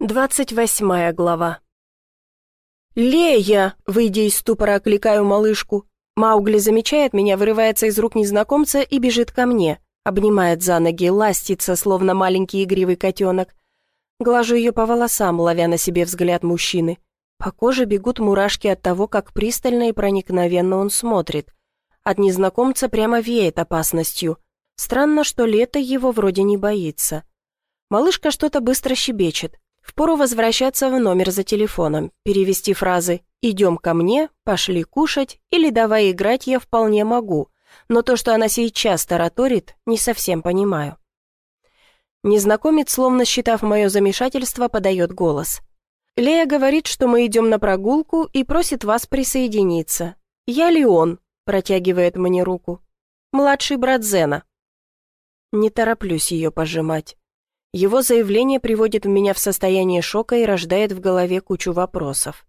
Двадцать восьмая глава. «Лея!» — выйдя из ступора, окликаю малышку. Маугли замечает меня, вырывается из рук незнакомца и бежит ко мне. Обнимает за ноги, ластится, словно маленький игривый котенок. Глажу ее по волосам, ловя на себе взгляд мужчины. По коже бегут мурашки от того, как пристально и проникновенно он смотрит. От незнакомца прямо веет опасностью. Странно, что лето его вроде не боится. Малышка что-то быстро щебечет. Впору возвращаться в номер за телефоном, перевести фразы «идем ко мне», «пошли кушать» или «давай играть» я вполне могу, но то, что она сейчас тараторит, не совсем понимаю. Незнакомец, словно считав мое замешательство, подает голос. Лея говорит, что мы идем на прогулку и просит вас присоединиться. «Я Леон», — протягивает мне руку. «Младший брат Зена». Не тороплюсь ее пожимать. Его заявление приводит меня в состояние шока и рождает в голове кучу вопросов.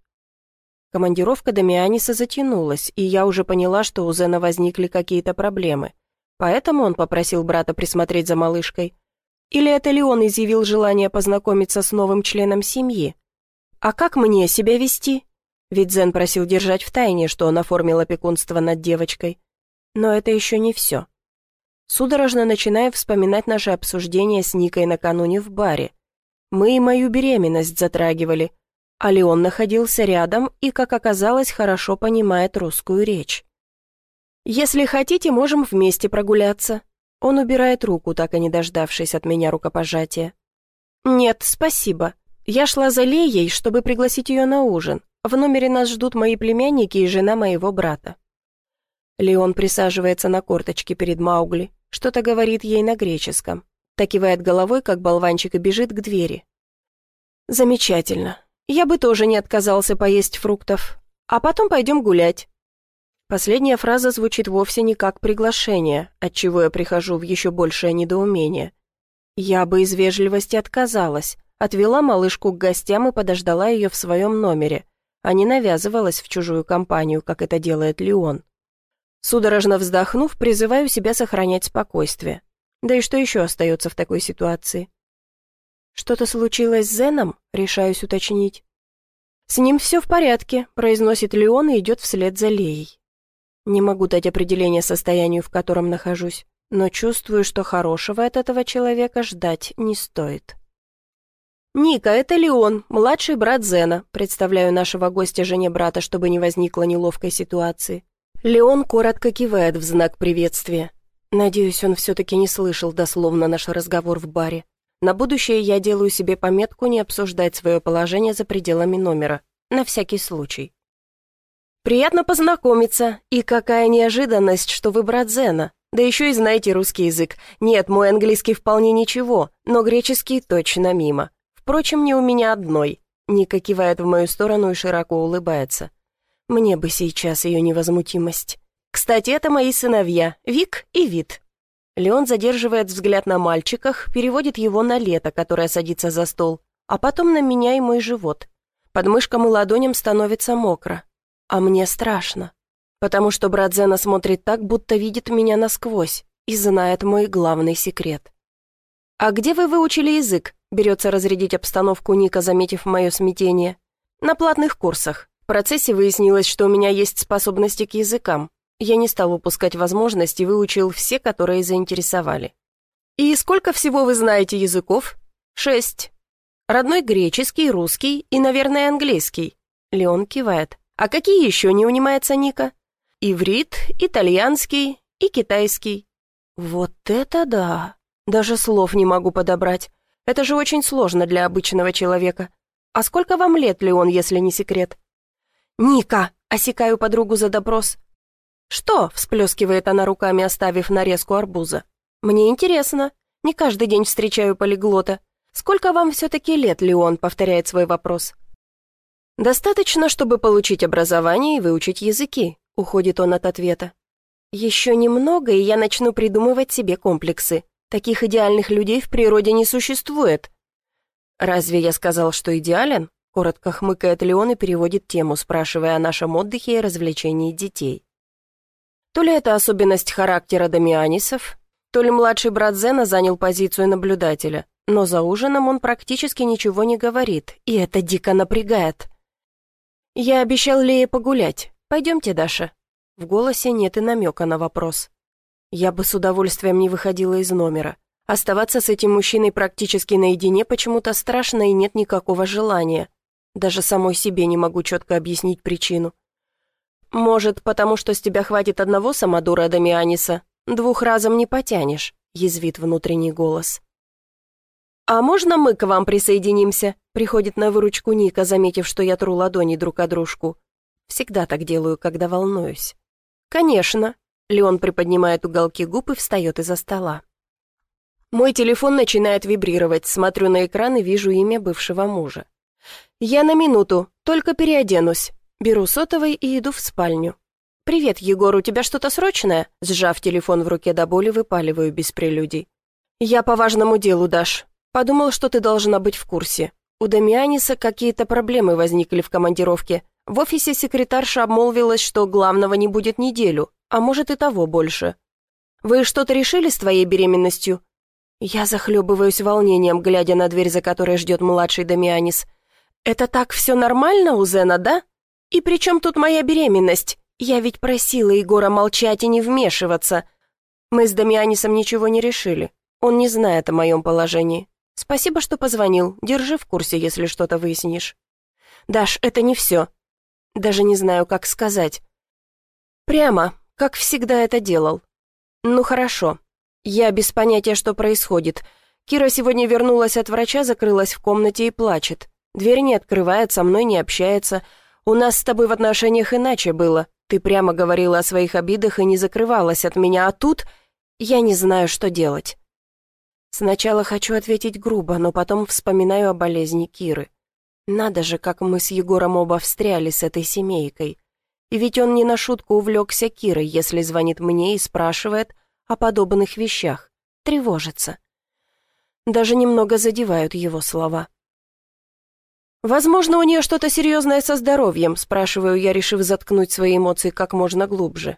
Командировка Дамианиса затянулась, и я уже поняла, что у Зена возникли какие-то проблемы. Поэтому он попросил брата присмотреть за малышкой. Или это ли он изъявил желание познакомиться с новым членом семьи? А как мне себя вести? Ведь Зен просил держать в тайне, что он оформил опекунство над девочкой. Но это еще не все. Судорожно начинаю вспоминать наше обсуждение с Никой накануне в баре. Мы и мою беременность затрагивали, а Леон находился рядом и, как оказалось, хорошо понимает русскую речь. «Если хотите, можем вместе прогуляться». Он убирает руку, так и не дождавшись от меня рукопожатия. «Нет, спасибо. Я шла за Леей, чтобы пригласить ее на ужин. В номере нас ждут мои племянники и жена моего брата». Леон присаживается на корточки перед Маугли. Что-то говорит ей на греческом. Так кивает головой, как болванчик, и бежит к двери. «Замечательно. Я бы тоже не отказался поесть фруктов. А потом пойдем гулять». Последняя фраза звучит вовсе не как приглашение, отчего я прихожу в еще большее недоумение. Я бы из вежливости отказалась, отвела малышку к гостям и подождала ее в своем номере, а не навязывалась в чужую компанию, как это делает Леон. Судорожно вздохнув, призываю себя сохранять спокойствие. Да и что еще остается в такой ситуации? «Что-то случилось с Зеном?» — решаюсь уточнить. «С ним все в порядке», — произносит Леон и идет вслед за Леей. Не могу дать определение состоянию, в котором нахожусь, но чувствую, что хорошего от этого человека ждать не стоит. «Ника, это Леон, младший брат Зена», представляю нашего гостя жене брата, чтобы не возникло неловкой ситуации. Леон коротко кивает в знак приветствия. Надеюсь, он все-таки не слышал дословно наш разговор в баре. На будущее я делаю себе пометку не обсуждать свое положение за пределами номера. На всякий случай. «Приятно познакомиться. И какая неожиданность, что вы брат Зена. Да еще и знаете русский язык. Нет, мой английский вполне ничего, но греческий точно мимо. Впрочем, не у меня одной». Ника кивает в мою сторону и широко улыбается. Мне бы сейчас ее невозмутимость. Кстати, это мои сыновья, Вик и Вит. Леон задерживает взгляд на мальчиках, переводит его на лето, которое садится за стол, а потом на меня и мой живот. Под мышкам и ладоням становится мокро. А мне страшно, потому что брат Зена смотрит так, будто видит меня насквозь и знает мой главный секрет. «А где вы выучили язык?» — берется разрядить обстановку Ника, заметив мое смятение. «На платных курсах процессе выяснилось, что у меня есть способности к языкам. Я не стал упускать возможность и выучил все, которые заинтересовали. «И сколько всего вы знаете языков?» «Шесть. Родной греческий, русский и, наверное, английский». Леон кивает. «А какие еще не унимается Ника?» «Иврит, итальянский и китайский». «Вот это да! Даже слов не могу подобрать. Это же очень сложно для обычного человека. А сколько вам лет, Леон, если не секрет?» «Ника!» — осекаю подругу за допрос. «Что?» — всплескивает она руками, оставив нарезку арбуза. «Мне интересно. Не каждый день встречаю полиглота. Сколько вам все-таки лет, Леон?» — повторяет свой вопрос. «Достаточно, чтобы получить образование и выучить языки», — уходит он от ответа. «Еще немного, и я начну придумывать себе комплексы. Таких идеальных людей в природе не существует». «Разве я сказал, что идеален?» Коротко хмыкает Леон и переводит тему, спрашивая о нашем отдыхе и развлечении детей. То ли это особенность характера дамианисов, То ли младший брат Зена занял позицию наблюдателя, но за ужином он практически ничего не говорит, и это дико напрягает. «Я обещал Лее погулять. Пойдемте, Даша». В голосе нет и намека на вопрос. Я бы с удовольствием не выходила из номера. Оставаться с этим мужчиной практически наедине почему-то страшно и нет никакого желания. Даже самой себе не могу четко объяснить причину. «Может, потому что с тебя хватит одного самодура Дамианиса, Двух разом не потянешь», — язвит внутренний голос. «А можно мы к вам присоединимся?» — приходит на выручку Ника, заметив, что я тру ладони друг о дружку. Всегда так делаю, когда волнуюсь. «Конечно». Леон приподнимает уголки губ и встает из-за стола. Мой телефон начинает вибрировать, смотрю на экран и вижу имя бывшего мужа. «Я на минуту, только переоденусь». Беру сотовый и иду в спальню. «Привет, Егор, у тебя что-то срочное?» Сжав телефон в руке до боли, выпаливаю без прелюдий. «Я по важному делу, Даш. Подумал, что ты должна быть в курсе. У Дамианиса какие-то проблемы возникли в командировке. В офисе секретарша обмолвилась, что главного не будет неделю, а может и того больше. Вы что-то решили с твоей беременностью?» Я захлебываюсь волнением, глядя на дверь, за которой ждет младший Дамианис. «Это так все нормально у Зена, да? И при чем тут моя беременность?» Я ведь просила Егора молчать и не вмешиваться. Мы с Дамианисом ничего не решили. Он не знает о моем положении. Спасибо, что позвонил. Держи в курсе, если что-то выяснишь. Даш, это не все. Даже не знаю, как сказать. Прямо, как всегда это делал. Ну хорошо. Я без понятия, что происходит. Кира сегодня вернулась от врача, закрылась в комнате и плачет. Дверь не открывает, со мной не общается. У нас с тобой в отношениях иначе было. Ты прямо говорила о своих обидах и не закрывалась от меня, а тут я не знаю, что делать. Сначала хочу ответить грубо, но потом вспоминаю о болезни Киры. Надо же, как мы с Егором оба встряли с этой семейкой. И ведь он не на шутку увлекся Кирой, если звонит мне и спрашивает о подобных вещах. Тревожится. Даже немного задевают его слова. «Возможно, у нее что-то серьезное со здоровьем», спрашиваю я, решив заткнуть свои эмоции как можно глубже.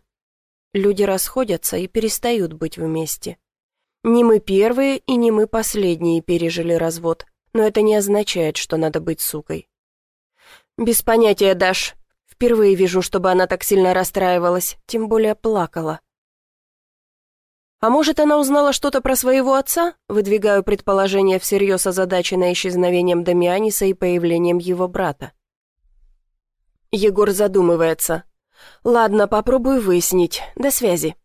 Люди расходятся и перестают быть вместе. Не мы первые и не мы последние пережили развод, но это не означает, что надо быть сукой. «Без понятия, Даш. Впервые вижу, чтобы она так сильно расстраивалась, тем более плакала. А может, она узнала что-то про своего отца? Выдвигаю предположение всерьез озадаченное исчезновением Дамианиса и появлением его брата. Егор задумывается. «Ладно, попробую выяснить. До связи».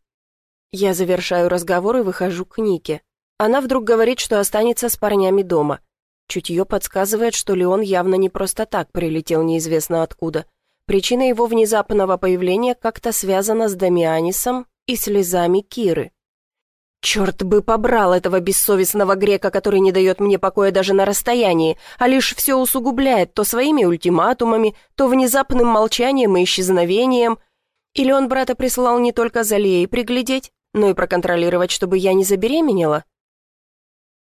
Я завершаю разговор и выхожу к Нике. Она вдруг говорит, что останется с парнями дома. Чутье подсказывает, что Леон явно не просто так прилетел неизвестно откуда. Причина его внезапного появления как-то связана с Дамианисом и слезами Киры. Черт бы побрал этого бессовестного грека, который не дает мне покоя даже на расстоянии, а лишь все усугубляет то своими ультиматумами, то внезапным молчанием и исчезновением. Или он брата прислал не только за Леей приглядеть, но и проконтролировать, чтобы я не забеременела?